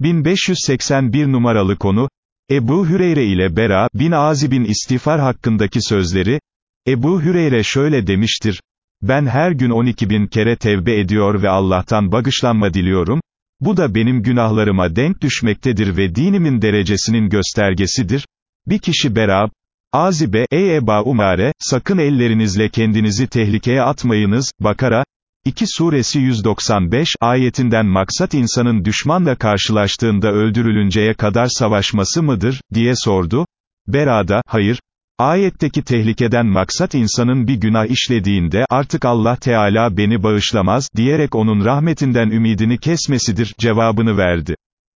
1581 numaralı konu, Ebu Hüreyre ile Bera bin Azib'in istiğfar hakkındaki sözleri, Ebu Hüreyre şöyle demiştir, ben her gün 12 bin kere tevbe ediyor ve Allah'tan bağışlanma diliyorum, bu da benim günahlarıma denk düşmektedir ve dinimin derecesinin göstergesidir. Bir kişi Berab, Azibe, ey Eba Umare, sakın ellerinizle kendinizi tehlikeye atmayınız, Bakara, 2 suresi 195 ayetinden maksat insanın düşmanla karşılaştığında öldürülünceye kadar savaşması mıdır, diye sordu. Berada, hayır, Ayetteki tehlikeden maksat insanın bir günah işlediğinde artık Allah Teala beni bağışlamaz diyerek onun rahmetinden ümidini kesmesidir cevabını verdi.